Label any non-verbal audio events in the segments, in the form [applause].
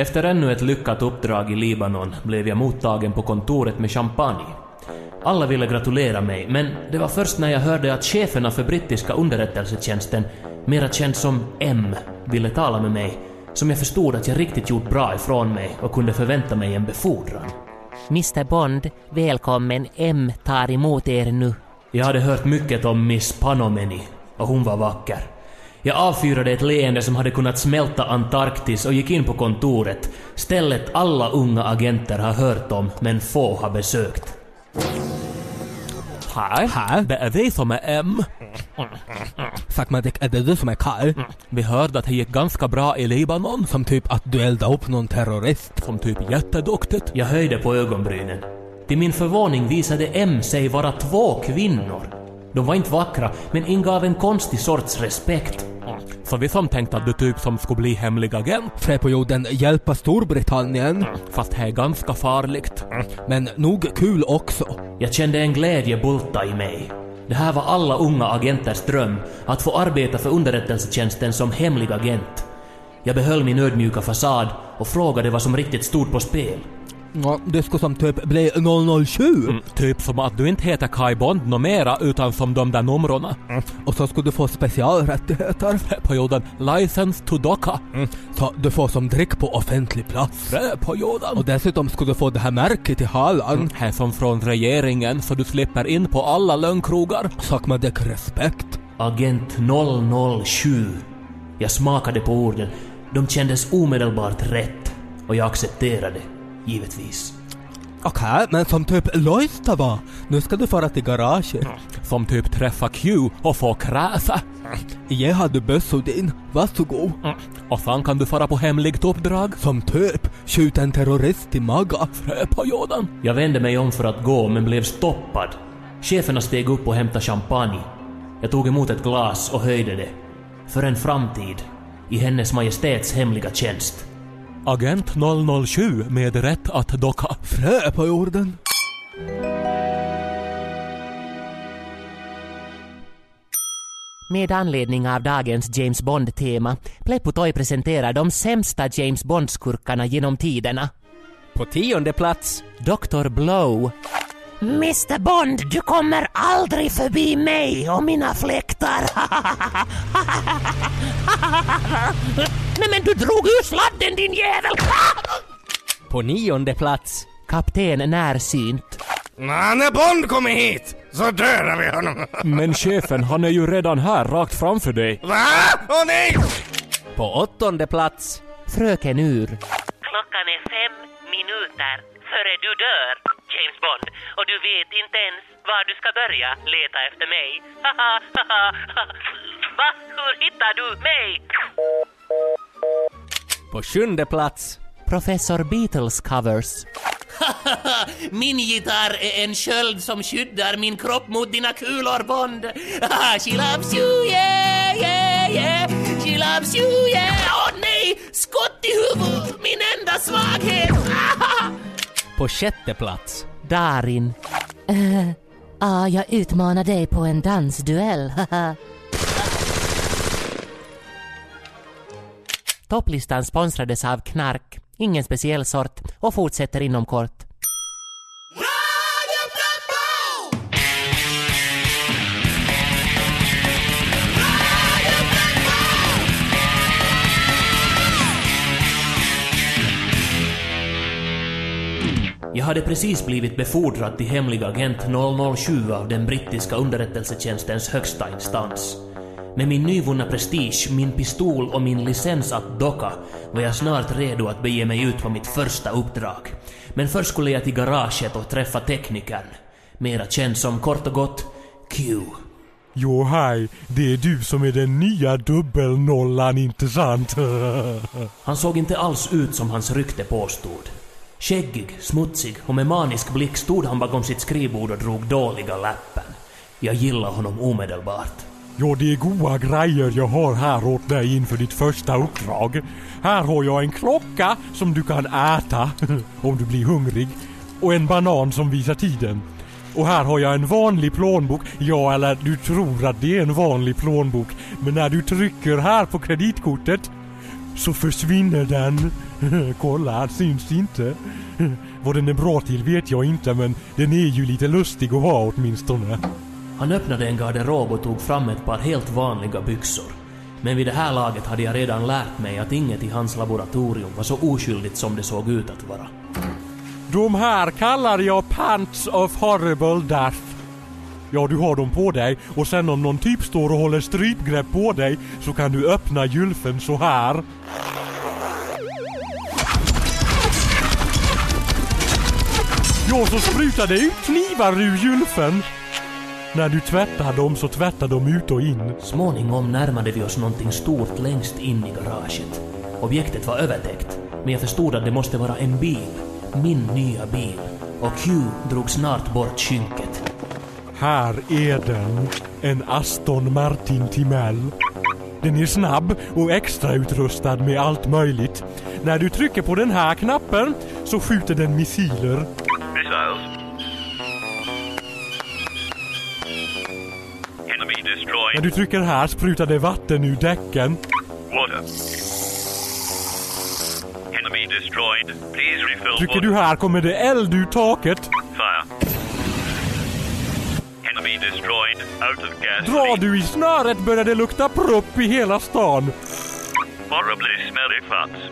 Efter ännu ett lyckat uppdrag i Libanon blev jag mottagen på kontoret med champagne. Alla ville gratulera mig, men det var först när jag hörde att cheferna för brittiska underrättelsetjänsten, mera känd som M, ville tala med mig, som jag förstod att jag riktigt gjort bra ifrån mig och kunde förvänta mig en befordran. Mr Bond, välkommen. M tar emot er nu. Jag hade hört mycket om Miss Panomeni, och hon var vacker. Jag avfyrade ett leende som hade kunnat smälta Antarktis och gick in på kontoret, stället alla unga agenter har hört om men få har besökt. Hej, Hej. det är vi som är M. Sakmadik, är det du som är Karl? Vi hörde att det gick ganska bra i Libanon, Som typ att du eldade upp någon terrorist? som typ jätteduktigt. Jag höjde på ögonbrynen. Till min förvåning visade M sig vara två kvinnor. De var inte vackra, men ingav en konstig sorts respekt. Så vi som tänkte att du typ som skulle bli hemlig agent, Fred på jorden hjälpa Storbritannien. fast det är ganska farligt. Men nog kul också. Jag kände en glädje bulta i mig. Det här var alla unga agenters dröm, att få arbeta för underrättelsetjänsten som hemlig agent. Jag behöll min ödmjuka fasad och frågade vad som riktigt stod på spel. Ja, det skulle som typ bli 007. Mm, typ som att du inte heter Kai Bond nå mera utan som de där numrorna. Och så skulle du få specialrättigheter. På jorden License to Docka. Så du får som drick på offentlig plats. Frö på jorden. Och dessutom skulle du få det här märket i halan. Här som från regeringen så du slipper in på alla lönnkrogar. Sakmadik respekt. Agent 007. Jag smakade på orden. De kändes omedelbart rätt. Och jag accepterade, givetvis. Okej, men som typ Loistava. Nu ska du fara till garaget. Som typ träffa Q och få kräsa. Har du bössor din. Varsågod. Och sen kan du fara på hemligt uppdrag. Som typ skjuta en terrorist i maga. Frö på jorden. Jag vände mig om för att gå, men blev stoppad. Cheferna steg upp och hämtade champagne. Jag tog emot ett glas och höjde det. För en framtid. I Hennes Majestäts hemliga tjänst. Agent 007 med rätt att docka. Frö på jorden. Med anledning av dagens James Bond-tema, Pleppo Toy presenterar de sämsta James Bond-skurkarna genom tiderna. På tionde plats, Dr. Blow. Mr Bond, du kommer aldrig förbi mig och mina fläktar. Nej men du drog ur sladden din jävel! på nionde plats, Kapten Närsynt. När Bond kommer hit så dödar vi honom. Men chefen, han är ju redan här rakt framför dig. Va? Åh nej! på åttonde plats, Fröken Ur. Klockan är fem minuter före du dör, James Bond. Och du vet inte ens var du ska börja leta efter mig. Va? Hur hittar du mig? på sjunde plats, Professor Beatles covers. [laughs] Min gitarr är en sköld som skyddar min kropp mot dina kulor, Bond. She loves you, yeah, yeah, yeah. She loves you, yeah. Åh nej! Skott i huvudet! Min enda svaghet! på sjätte plats, Darin. [laughs] Ja, Ah, jag utmanar dig på en dansduell. Topplistan sponsrades av Knark, ingen speciell sort, och fortsätter inom kort. Hade precis blivit befordrad till hemlig agent 007 av den brittiska underrättelsetjänstens högsta instans. Med min nyvunna prestige, min pistol och min licens att docka var jag snart redo att bege mig ut på mitt första uppdrag. Men först skulle jag till garaget och träffa teknikern. Mera känd som kort och gott Q. Jo, hej. Det är du som är den nya dubbelnollan, inte sant? [laughs] Han såg inte alls ut som hans rykte påstod. Skäggig, smutsig och med manisk blick stod han bakom sitt skrivbord och drog dåliga läppen. Jag gillade honom omedelbart. Ja, det är goda grejer jag har här åt dig inför ditt första uppdrag. Här har jag en klocka som du kan äta [laughs] om du blir hungrig. Och en banan som visar tiden. Och här har jag en vanlig plånbok. Ja, eller du tror att det är en vanlig plånbok. Men när du trycker här på kreditkortet så försvinner den. [laughs] Kolla, han syns inte. [laughs] Vad den är bra till vet jag inte men den är ju lite lustig att ha åtminstone. Han öppnade en garderob och tog fram ett par helt vanliga byxor. Men vid det här laget hade jag redan lärt mig att inget i hans laboratorium var så oskyldigt som det såg ut att vara. De här kallar jag Pants of Horrible Death. Ja, du har dem på dig och sen om någon typ står och håller strypgrepp på dig så kan du öppna gylfen så här. Ja, så sprutar det ut knivar ur gylfen. När du tvättar dem så tvättar de ut och in. Småningom närmade vi oss någonting stort längst in i garaget. Objektet var övertäckt, men jag förstod att det måste vara en bil. Min nya bil. Och Q drog snart bort skynket. Här är den. En Aston Martin Timell. Den är snabb och extrautrustad med allt möjligt. När du trycker på den här knappen så skjuter den missiler. När destroyed. du trycker här sprutar det vatten ur däcken. Water. Enemy destroyed. Please refill Trycker du här kommer det eld ur taket. Fire. Enemy destroyed. Out of gas. Drar du i snöret börjar det lukta propp i hela stan. Horribly smelly farts.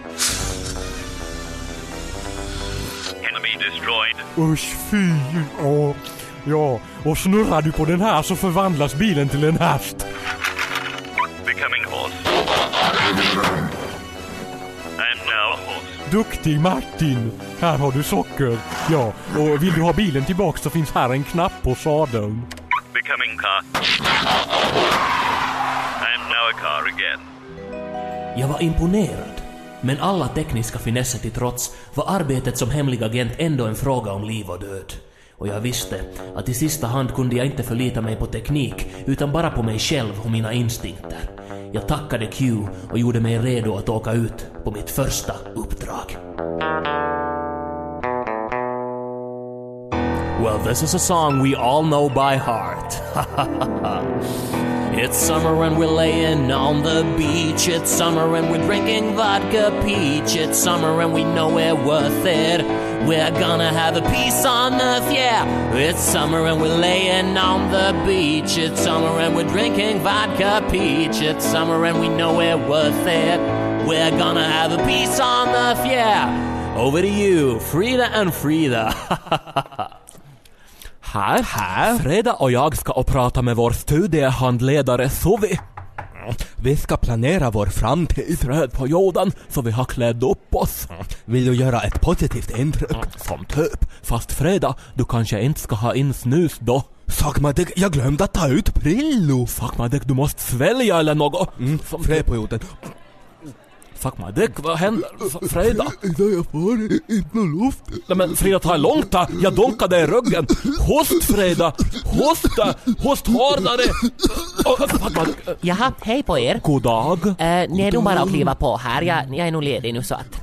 Enemy destroyed. Usch fy. Åh. Ja, och snurrar du på den här så förvandlas bilen till en häst. Becoming horse. And now horse. Duktig Martin! Här har du socker. Ja, och vill du ha bilen tillbaks så finns här en knapp på sadeln. Becoming car. And now a car again. Jag var imponerad. Men alla tekniska finesser till trots var arbetet som hemlig agent ändå en fråga om liv och död. Och jag visste att i sista hand kunde jag inte förlita mig på teknik utan bara på mig själv och mina instinkter. Jag tackade Q och gjorde mig redo att åka ut på mitt första uppdrag. Well, this is a song we all know by heart. [laughs] it's summer and we're laying on the beach. It's summer and we're drinking vodka peach. It's summer and we know we're worth it. We're gonna have a peace on earth, yeah. It's summer and we're laying on the beach. It's summer and we're drinking vodka peach. It's summer and we know we're worth it. We're gonna have a peace on earth, yeah. Over to you, Frida and Frida. [laughs] Här, här. Freda och jag ska och prata med vår studiehandledare Suvi. Vi ska planera vår framtid. Träd på jorden så vi har klädd upp oss. Vill du göra ett positivt intryck? Som typ. Fast Freda, du kanske inte ska ha in snus då. Sagmadig, jag glömde att ta ut Prillo. Sagmadik, du måste svälja eller något. Mm, Som Fräperioden. Sagmadik, vad händer? F- Freda? Idag jag får inte någon luft. Nej men Frida, ta det långt då. Jag dunkade i ryggen. Host Freda! Hosta! Host hårdare! Oh, Sagmadik, eh, Jaha, hej på er. god dag. Uh, ni är nog bara att kliva på här. Jag, jag är nog ledig nu så att...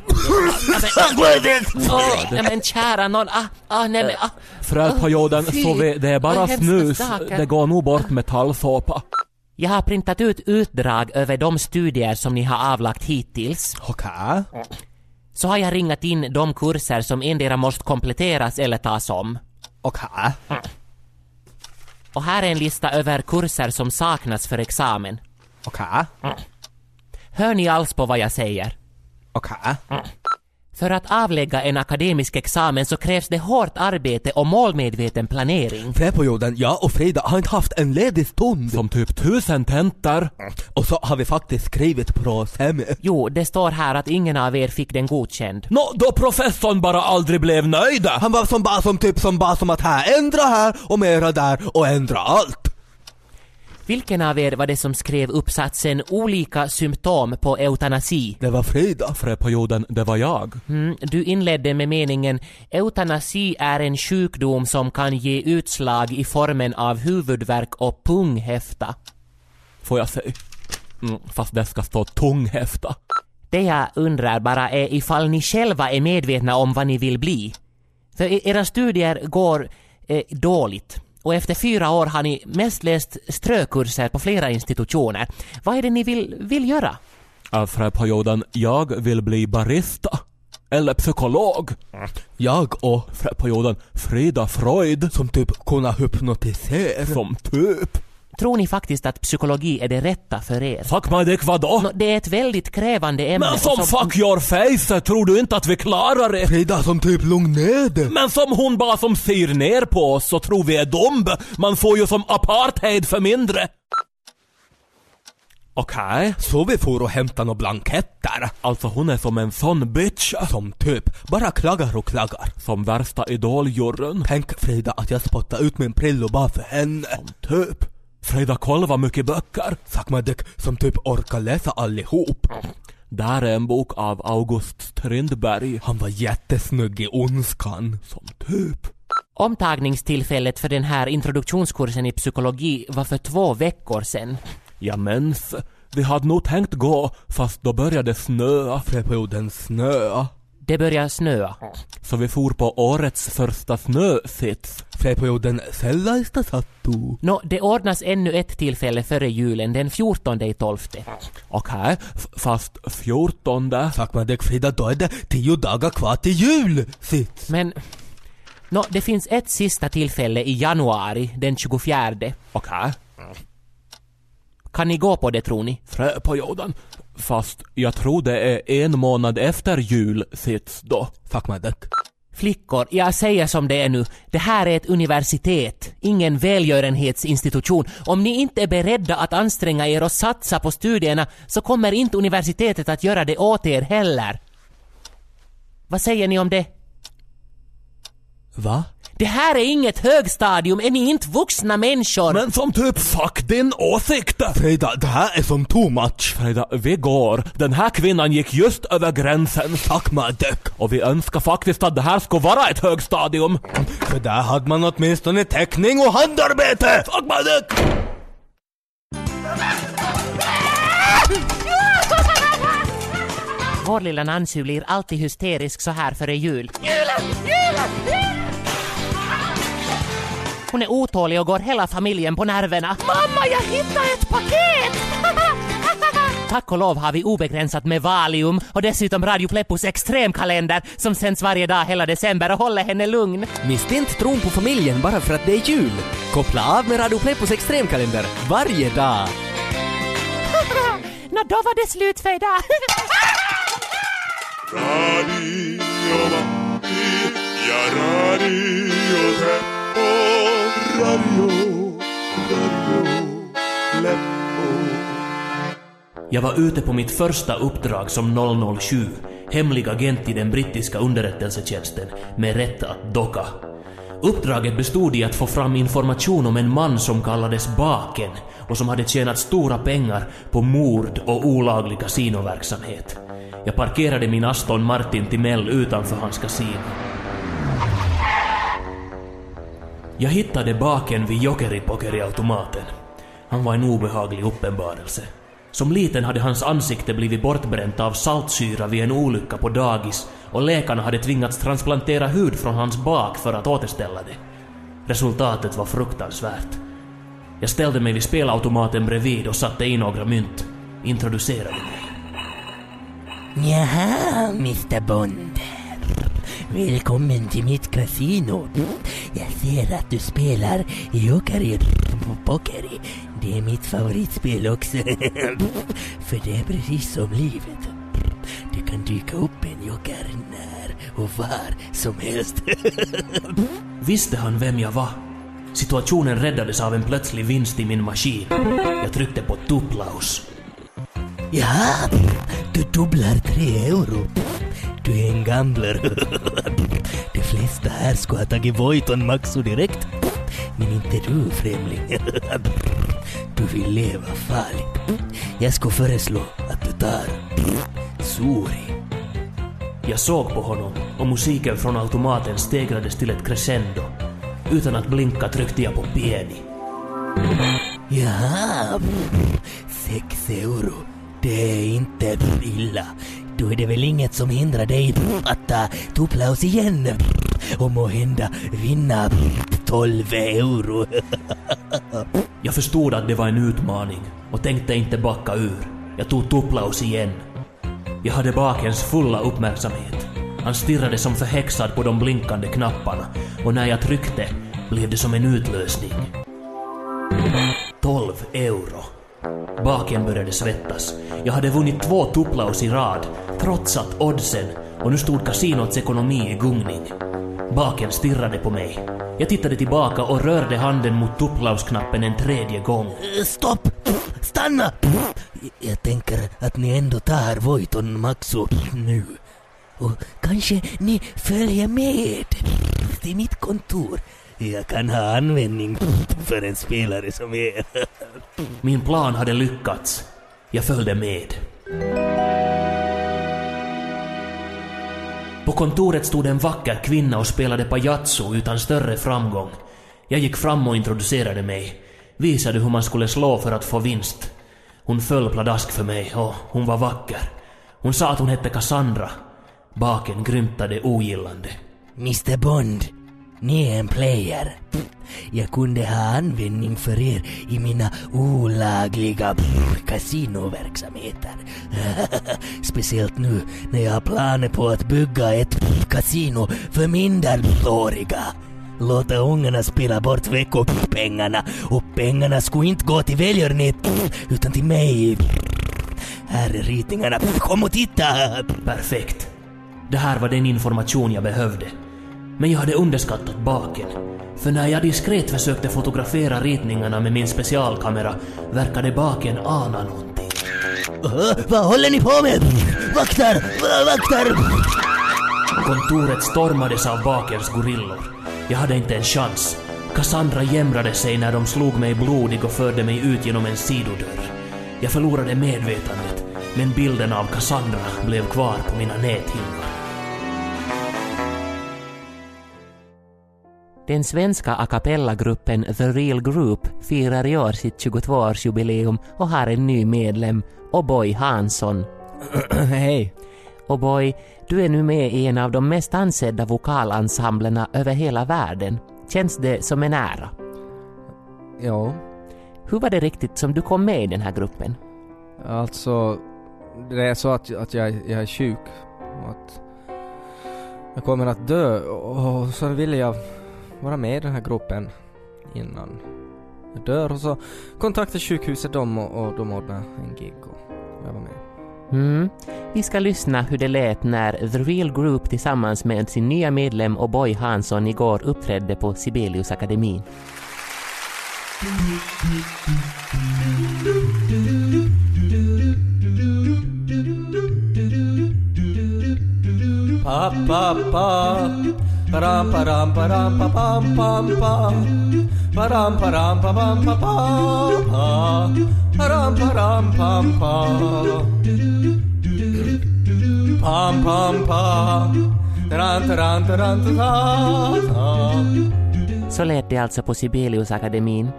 Åh, nej men kära nån, ah, ah, nej men, ah. Fy, så vi, det är bara snus. saker. Det går nog bort med tallsåpa. Jag har printat ut utdrag över de studier som ni har avlagt hittills. Okej. Så har jag ringat in de kurser som endera måste kompletteras eller tas om. Okej. Och här är en lista över kurser som saknas för examen. Okej. Hör ni alls på vad jag säger? Okej. För att avlägga en akademisk examen så krävs det hårt arbete och målmedveten planering. Fräperioden, jag och Frida har inte haft en ledig stund. Som typ tusen tentor. Och så har vi faktiskt skrivit bra semi. Jo, det står här att ingen av er fick den godkänd. Nå, då professorn bara aldrig blev nöjd. Han var som bara som typ som bara som att här ändra här och mera där och ändra allt. Vilken av er var det som skrev uppsatsen “Olika symptom på eutanasi”? Det var Frida. Fröperioden, det var jag. Mm, du inledde med meningen “Eutanasi är en sjukdom som kan ge utslag i formen av huvudvärk och punghäfta”. Får jag säga. Mm, fast det ska stå tunghäfta. Det jag undrar bara är ifall ni själva är medvetna om vad ni vill bli. För e- era studier går eh, dåligt. Och efter fyra år har ni mest läst strökurser på flera institutioner. Vad är det ni vill, vill göra? Äh, för perioden jag vill bli barista. Eller psykolog. Jag och För perioden Frida Freud. som typ kunna hypnotisera. Som typ. Tror ni faktiskt att psykologi är det rätta för er? Fuck my dick vadå? Nå, det är ett väldigt krävande ämne. Men och som fuck your face tror du inte att vi klarar det? Frida som typ lugn ner dig. Men som hon bara som ser ner på oss så tror vi är dom. Man får ju som apartheid för mindre. Okej, Så vi får och hämta några blanketter. alltså hon är som en sån bitch. Som typ bara klagar och klagar. Som värsta idoljuryn. Tänk Frida att jag spottar ut min prillo bara för henne. Typ. Frida kolla vad mycket böcker. Dick som typ orkar läsa allihop. Där är en bok av August Strindberg. Han var jättesnygg i Ondskan. Som typ. Omtagningstillfället för den här introduktionskursen i psykologi var för två veckor sedan. Ja mens, vi hade nog tänkt gå fast då började snöa. Perioden snö. Det började snöa. Så vi for på årets första snösits. Perioden sellaista sattuu. Nå, det ordnas ännu ett tillfälle före julen, den 14 i 12. Okej, fast fjortonde. Suck my dick Frida, då är det tio dagar kvar till jul. Sitt. Men... Nå, det finns ett sista tillfälle i januari, den 24. Okej, Kan ni gå på det tror ni? träperioden. Fast jag tror det är en månad efter jul sits då. Suck my dick. Flickor, jag säger som det är nu. Det här är ett universitet, ingen välgörenhetsinstitution. Om ni inte är beredda att anstränga er och satsa på studierna så kommer inte universitetet att göra det åt er heller. Vad säger ni om det? Va? Det här är inget högstadium, är ni inte vuxna människor? Men som typ fuck din åsikt! Frida, det här är som too much. Frida, vi går. Den här kvinnan gick just över gränsen. Suck my dick. Och vi önskar faktiskt att det här skulle vara ett högstadium. För där hade man åtminstone teckning och handarbete. Fuck my dick! Vår lilla Nancy blir alltid hysterisk så här före jul. Hon är otålig och går hela familjen på nerverna. Mamma, jag hittade ett paket! [laughs] Tack och lov har vi obegränsat med Valium och dessutom Radio Pleppos extremkalender som sänds varje dag hela december och håller henne lugn. Mista inte tron på familjen bara för att det är jul. Koppla av med Radio Pleppos extremkalender varje dag. [laughs] Nå, då var det slut för idag. [laughs] Radio ja Radio Teppo. Radio, Radio Jag var ute på mitt första uppdrag som 007, hemlig agent i den brittiska underrättelsetjänsten, med rätt att docka. Uppdraget bestod i att få fram information om en man som kallades Baken och som hade tjänat stora pengar på mord och olaglig kasinoverksamhet. Jag parkerade min Aston Martin Timell utanför hans kasino. Jag hittade Baken vid jokeripokeriautomaten. Han var en obehaglig uppenbarelse. Som liten hade hans ansikte blivit bortbränt av saltsyra vid en olycka på dagis och läkarna hade tvingats transplantera hud från hans bak för att återställa det. Resultatet var fruktansvärt. Jag ställde mig vid spelautomaten bredvid och satte in några mynt. Introducerade mig. Jaha, Mr Bond. Välkommen till mitt kasino. Jag ser att du spelar Jokeri Pokeri. Det är mitt favoritspel också. [laughs] För det är precis som livet. Det kan dyka upp en joker när och var som helst. [laughs] Visste han vem jag var? Situationen räddades av en plötslig vinst i min maskin. Jag tryckte på tuplaus. Ja, du dubblar tre euro. Du är en gambler. [laughs] De flesta här skulle ha tagit Voiton Maxo direkt. Men inte du, främling. [laughs] Du vill leva farligt. Jag skulle föreslå att du tar Suri. Jag såg på honom och musiken från automaten stegrades till ett crescendo. Utan att blinka tryckte jag på pieni. Jaha, sex euro. Det är inte illa. Då är det väl inget som hindrar dig att ta Tuplaus igen och må hända vinna 12 euro. [laughs] Jag förstod att det var en utmaning och tänkte inte backa ur. Jag tog Tuplaus igen. Jag hade bakens fulla uppmärksamhet. Han stirrade som förhäxad på de blinkande knapparna och när jag tryckte blev det som en utlösning. 12 euro. Baken började svettas. Jag hade vunnit två tupplaus i rad, trotsat oddsen och nu stod kasinots ekonomi i gungning. Baken stirrade på mig. Jag tittade tillbaka och rörde handen mot tupplausknappen en tredje gång. Eh, stopp! Stanna! Jag tänker att ni ändå tar Voiton Maxo nu. Och kanske ni följer med till mitt kontor. Jag kan ha användning [laughs] för en spelare som er. [laughs] Min plan hade lyckats. Jag följde med. På kontoret stod en vacker kvinna och spelade pajazzo utan större framgång. Jag gick fram och introducerade mig. Visade hur man skulle slå för att få vinst. Hon föll pladask för mig och hon var vacker. Hon sa att hon hette Cassandra. Baken grymtade ogillande. Mr Bond, ni är en player. Jag kunde ha användning för er i mina olagliga kasinoverksamheter. [laughs] Speciellt nu när jag har planer på att bygga ett kasino för minderåriga. Låta ungarna spela bort veckopengarna och pengarna skulle inte gå till välgörenhet utan till mig. Här är ritningarna. Kom och titta! Perfekt. Det här var den information jag behövde. Men jag hade underskattat baken. För när jag diskret försökte fotografera ritningarna med min specialkamera verkade baken ana någonting. Uh, vad håller ni på med? Vaktar! Va- Vaktar! Kontoret stormades av bakens gorillor. Jag hade inte en chans. Cassandra jämrade sig när de slog mig blodig och förde mig ut genom en sidodörr. Jag förlorade medvetandet, men bilden av Cassandra blev kvar på mina näthinnor. Den svenska a cappella-gruppen The Real Group firar i år sitt 22-årsjubileum och har en ny medlem, O'boy Hansson. [clears throat] Hej. O'boy, du är nu med i en av de mest ansedda vokalensemblerna över hela världen. Känns det som en ära? Ja, Hur var det riktigt som du kom med i den här gruppen? alltså det är så att, att jag, jag är sjuk och att jag kommer att dö och så ville jag vara med i den här gruppen innan jag dör och så kontaktade sjukhuset dem och, och de ordnade en gig och jag var med. Mm. Vi ska lyssna hur det lät när The Real Group tillsammans med sin nya medlem O'boy Hansson igår uppträdde på Sibeliusakademin. Pa pa pa. Param param param pa pam pam pa. Param param pa pam pa pa Param param pam pa. Pam pam pa. Taran taran taran ta ta Så lät det alltså på Sibeliusakademin.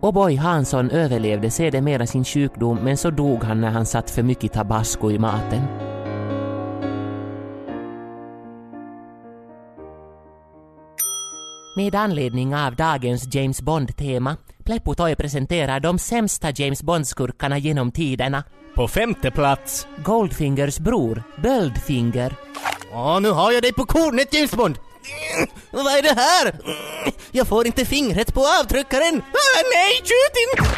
O'boy Hansson överlevde sedermera sin sjukdom men så dog han när han satt för mycket tabasco i maten. Med anledning av dagens James Bond-tema, Pleppo Toy presenterar de sämsta James Bond-skurkarna genom tiderna. På femte plats Goldfingers bror, Böldfinger. Åh, nu har jag dig på kornet James Bond! Vad är det här? Jag får inte fingret på avtryckaren! Ah, nej, skjut inte!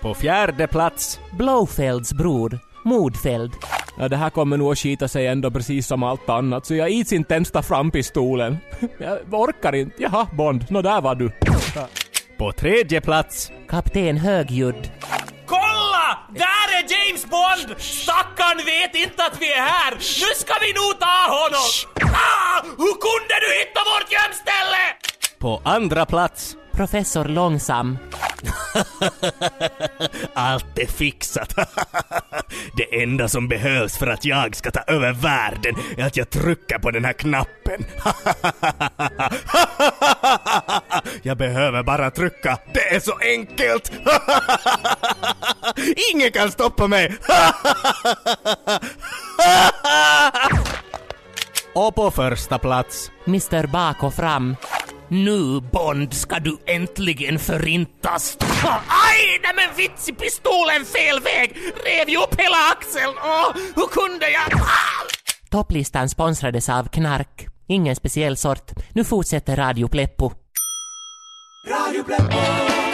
På fjärde plats Blowfelds bror, Modfeld. Ja, det här kommer nog att skita sig ändå precis som allt annat, så jag ids inte ens ta fram pistolen. [laughs] Jag orkar inte. Jaha, Bond. Nå, där var du. På tredje plats Kapten Högljudd. Kolla! Där är James Bond! Stackarn vet inte att vi är här! Nu ska vi nog ta honom! Ah! Hur kunde du hitta vårt gömställe? På andra plats Professor Långsam. Allt är fixat. [laughs] Det enda som behövs för att jag ska ta över världen är att jag trycker på den här knappen. [laughs] Jag behöver bara trycka. Det är så enkelt. [laughs] Ingen kan stoppa mig. och på första plats Mr Bak och fram. Nu, Bond, ska du äntligen förintas. Aj Nej men vits i pistolen fel väg! Rev ju upp hela axeln! Åh, hur kunde jag? Ah! Topplistan sponsrades av knark. Ingen speciell sort. Nu fortsätter Radio Pleppo. Radio Pleppo, Pleppo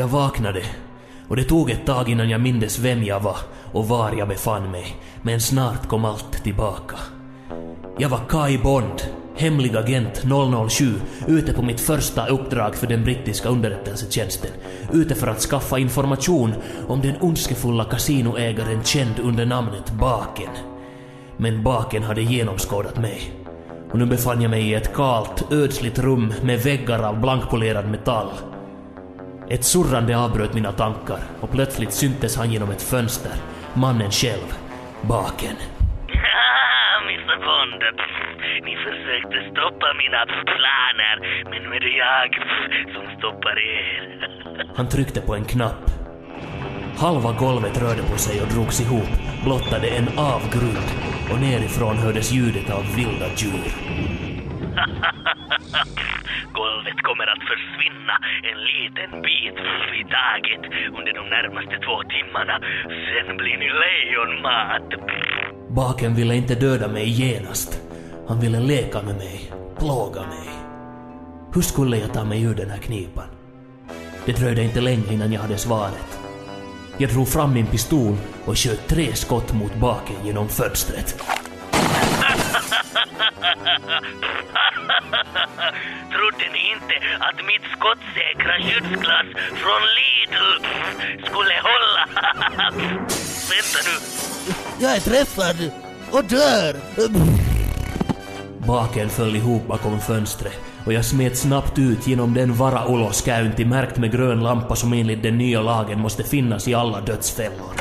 Jag vaknade och det tog ett tag innan jag mindes vem jag var och var jag befann mig, men snart kom allt tillbaka. Jag var Kai Bond, hemlig agent 007, ute på mitt första uppdrag för den brittiska underrättelsetjänsten, ute för att skaffa information om den ondskefulla kasinoägaren känd under namnet Baken. Men Baken hade genomskådat mig. Och nu befann jag mig i ett kalt, ödsligt rum med väggar av blankpolerad metall. Ett surrande avbröt mina tankar och plötsligt syntes han genom ett fönster. Mannen själv. Baken. Ah, Mr Bond. Ni försökte stoppa mina planer, men nu är det jag som stoppar er. [laughs] Han tryckte på en knapp. Halva golvet rörde på sig och drogs ihop, blottade en avgrund och nerifrån hördes ljudet av vilda djur. [laughs] Golvet kommer att försvinna en liten bit i taget under de närmaste två timmarna. Sen blir ni lejonmat. Baken ville inte döda mig genast. Han ville leka med mig, plåga mig. Hur skulle jag ta mig ur den här knipan? Det dröjde inte länge innan jag hade svaret. Jag drog fram min pistol och sköt tre skott mot baken genom fönstret. [laughs] [laughs] Trodde ni inte att mitt skottsäkra skyddsglas från Lidl skulle hålla? [laughs] Vänta nu. Jag är träffad och dör. Baken föll ihop bakom fönstret och jag smet snabbt ut genom den vara-uloskäynti märkt med grön lampa som enligt den nya lagen måste finnas i alla dödsfällor.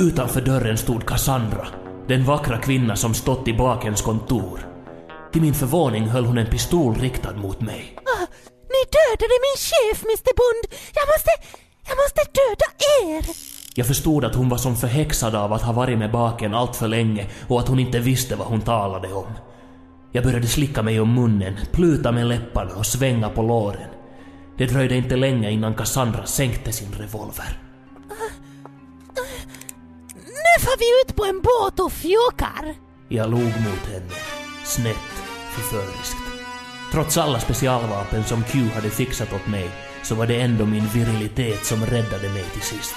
Utanför dörren stod Cassandra, den vackra kvinna som stått i Bakens kontor. Till min förvåning höll hon en pistol riktad mot mig. Ah, ni dödade min chef, Mr Bond! Jag måste... Jag måste döda er! Jag förstod att hon var som förhäxad av att ha varit med Baken allt för länge och att hon inte visste vad hon talade om. Jag började slicka mig om munnen, pluta med läpparna och svänga på låren. Det dröjde inte länge innan Cassandra sänkte sin revolver. Nu får vi ut på en båt och fjokar! Jag log mot henne, snett, förföriskt. Trots alla specialvapen som Q hade fixat åt mig så var det ändå min virilitet som räddade mig till sist.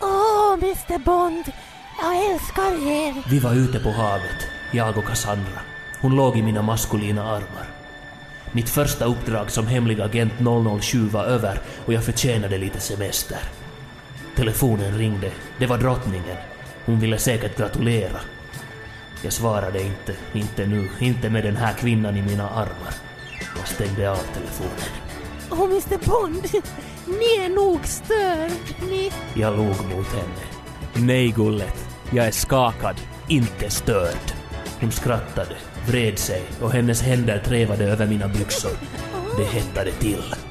Åh, Mr Bond! Jag älskar er! Vi var ute på havet, jag och Cassandra. Hon låg i mina maskulina armar. Mitt första uppdrag som hemlig agent 007 var över och jag förtjänade lite semester. Telefonen ringde. Det var drottningen. Hon ville säkert gratulera. Jag svarade inte, inte nu, inte med den här kvinnan i mina armar. Jag stängde av telefonen. Åh, Mr Bond! Ni är nog störd, ni... Jag log mot henne. Nej, gullet. Jag är skakad, inte störd. Hon skrattade, vred sig och hennes händer trevade över mina byxor. Det hettade till.